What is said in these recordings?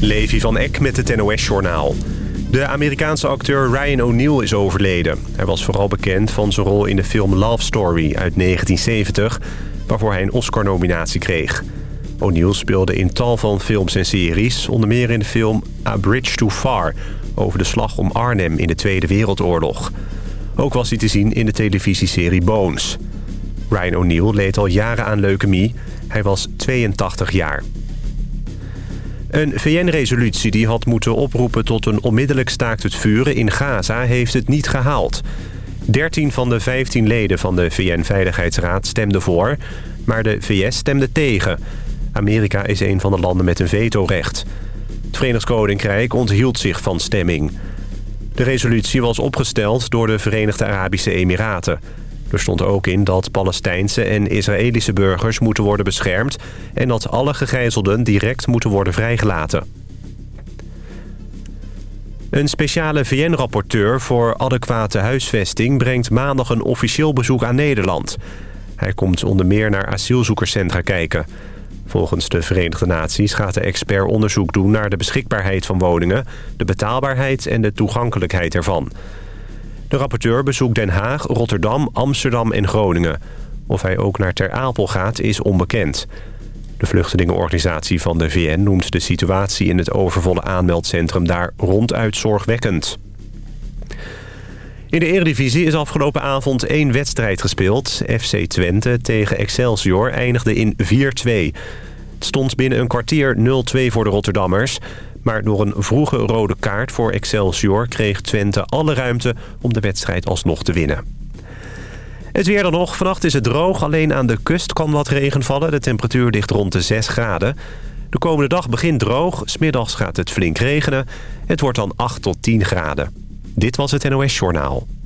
Levi van Eck met het NOS-journaal. De Amerikaanse acteur Ryan O'Neill is overleden. Hij was vooral bekend van zijn rol in de film Love Story uit 1970... waarvoor hij een Oscar-nominatie kreeg. O'Neill speelde in tal van films en series... onder meer in de film A Bridge Too Far... over de slag om Arnhem in de Tweede Wereldoorlog. Ook was hij te zien in de televisieserie Bones. Ryan O'Neill leed al jaren aan leukemie. Hij was 82 jaar. Een VN-resolutie die had moeten oproepen tot een onmiddellijk staakt het vuren in Gaza heeft het niet gehaald. 13 van de 15 leden van de VN-veiligheidsraad stemden voor, maar de VS stemde tegen. Amerika is een van de landen met een vetorecht. Het Verenigd Koninkrijk onthield zich van stemming. De resolutie was opgesteld door de Verenigde Arabische Emiraten. Er stond ook in dat Palestijnse en Israëlische burgers moeten worden beschermd... en dat alle gegijzelden direct moeten worden vrijgelaten. Een speciale VN-rapporteur voor adequate huisvesting... brengt maandag een officieel bezoek aan Nederland. Hij komt onder meer naar asielzoekerscentra kijken. Volgens de Verenigde Naties gaat de expert onderzoek doen... naar de beschikbaarheid van woningen, de betaalbaarheid en de toegankelijkheid ervan... De rapporteur bezoekt Den Haag, Rotterdam, Amsterdam en Groningen. Of hij ook naar Ter Apel gaat is onbekend. De vluchtelingenorganisatie van de VN noemt de situatie in het overvolle aanmeldcentrum daar ronduit zorgwekkend. In de Eredivisie is afgelopen avond één wedstrijd gespeeld. FC Twente tegen Excelsior eindigde in 4-2. Het stond binnen een kwartier 0-2 voor de Rotterdammers. Maar door een vroege rode kaart voor Excelsior kreeg Twente alle ruimte om de wedstrijd alsnog te winnen. Het weer dan nog. Vannacht is het droog. Alleen aan de kust kan wat regen vallen. De temperatuur ligt rond de 6 graden. De komende dag begint droog. Smiddags gaat het flink regenen. Het wordt dan 8 tot 10 graden. Dit was het NOS Journaal.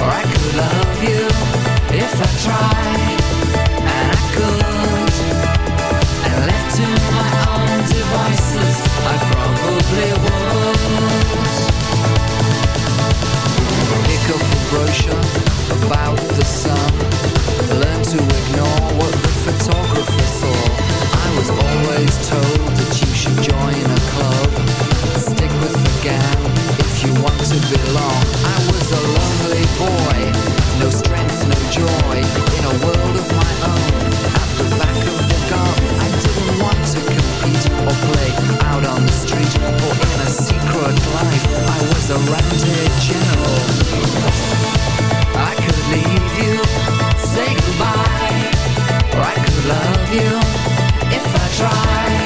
Or I could love you if I tried. in a world of my own. At the back of the I didn't want to or play out on the street or in a secret life. I was a rented general. I could leave you, say goodbye, or I could love you if I.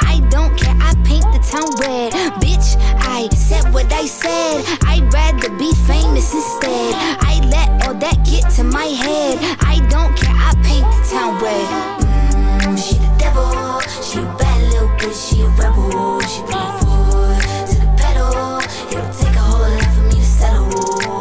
Head. I don't care, I paint the town red. Mm, she the devil, she a bad little bitch, she a rebel. She put her foot to the pedal. It'll take a whole lot for me to settle.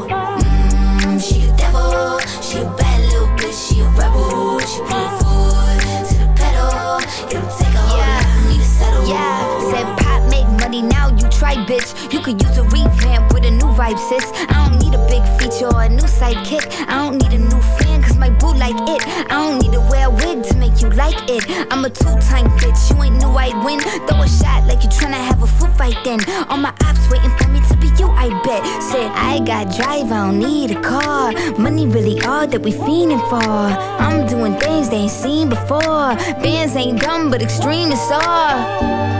Mm, she the devil, she a bad little bitch, she a rebel. She put her foot to the pedal. It'll take a whole lot for me to settle. Yeah, said pop make money now. You try, bitch. You could use a revamp with a new vibe, sis. Or a new sidekick. I don't need a new fan, cause my boo like it. I don't need to wear a wig to make you like it. I'm a two-time bitch. You ain't knew I'd win. Throw a shot like you tryna have a foot fight then. All my ops waiting for me to be you, I bet. Said I got drive, I don't need a car. Money really all that we fiending for. I'm doing things they ain't seen before. Bands ain't dumb, but extreme is all.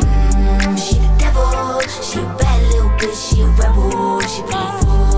She a bad little bitch, she a rebel. She put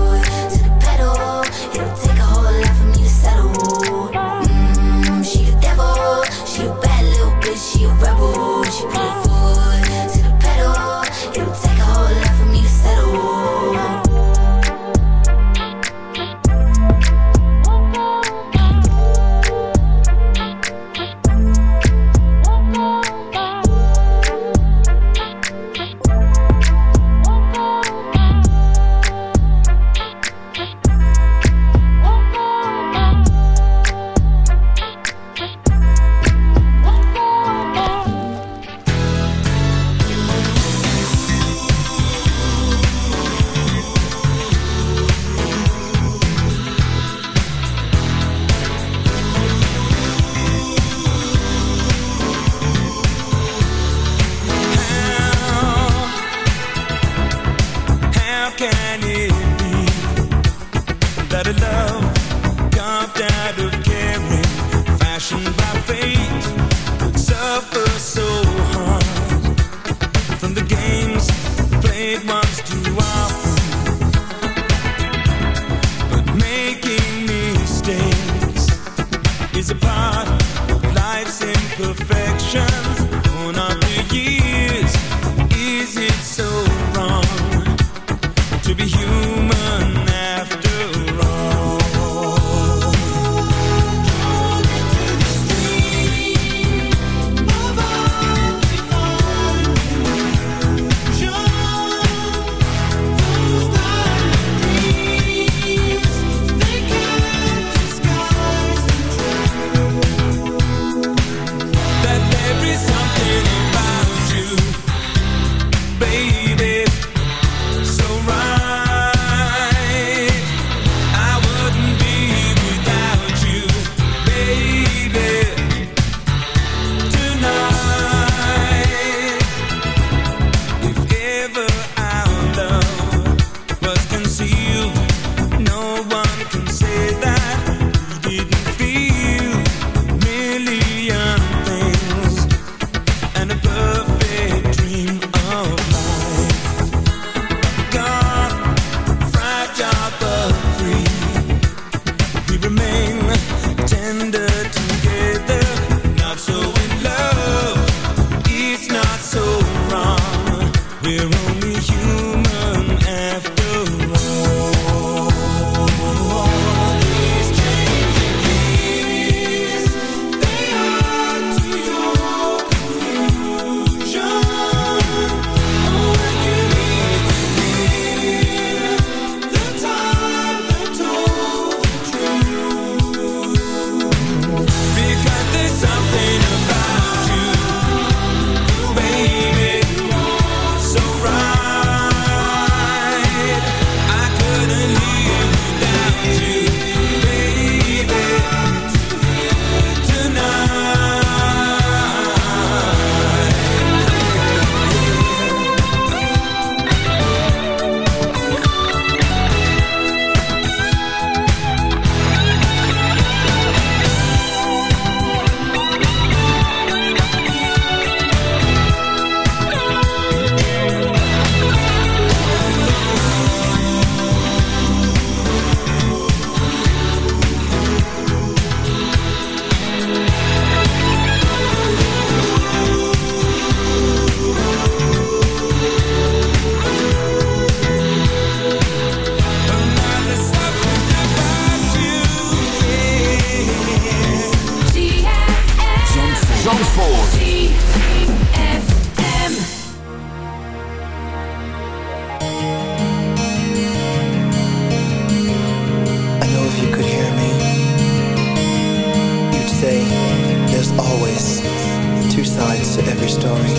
to story.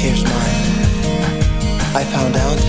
Here's mine. I found out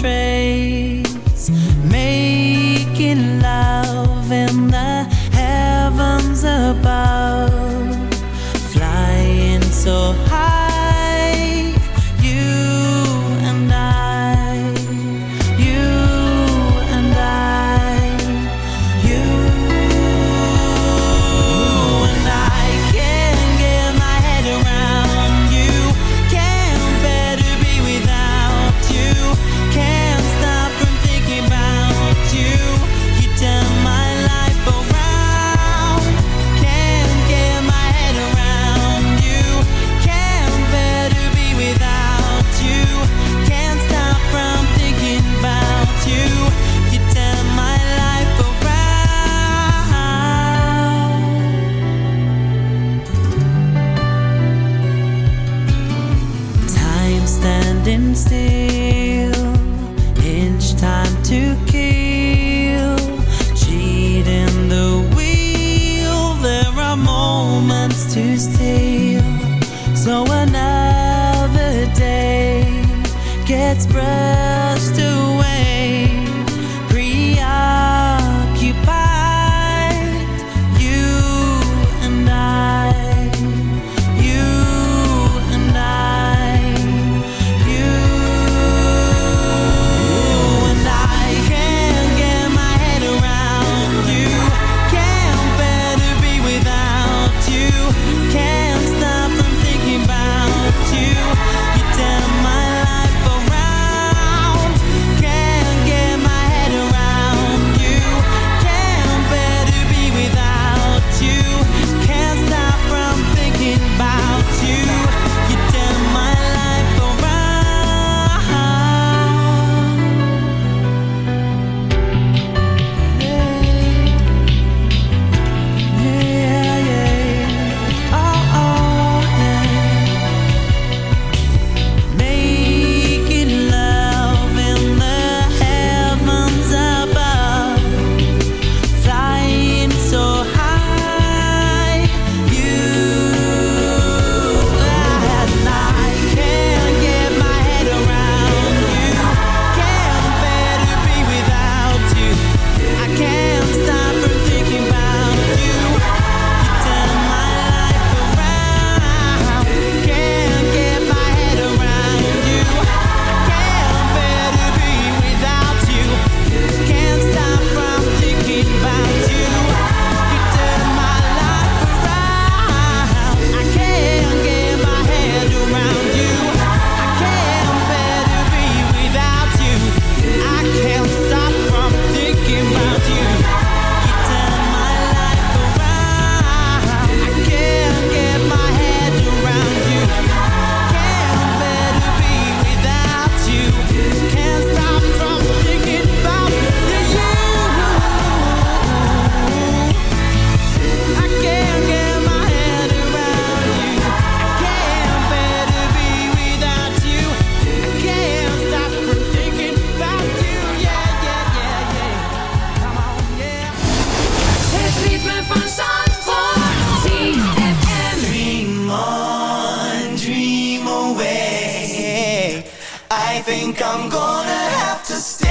trace, making love in the heavens above, flying so. I think I'm gonna have to stay.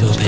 Mucho, baby.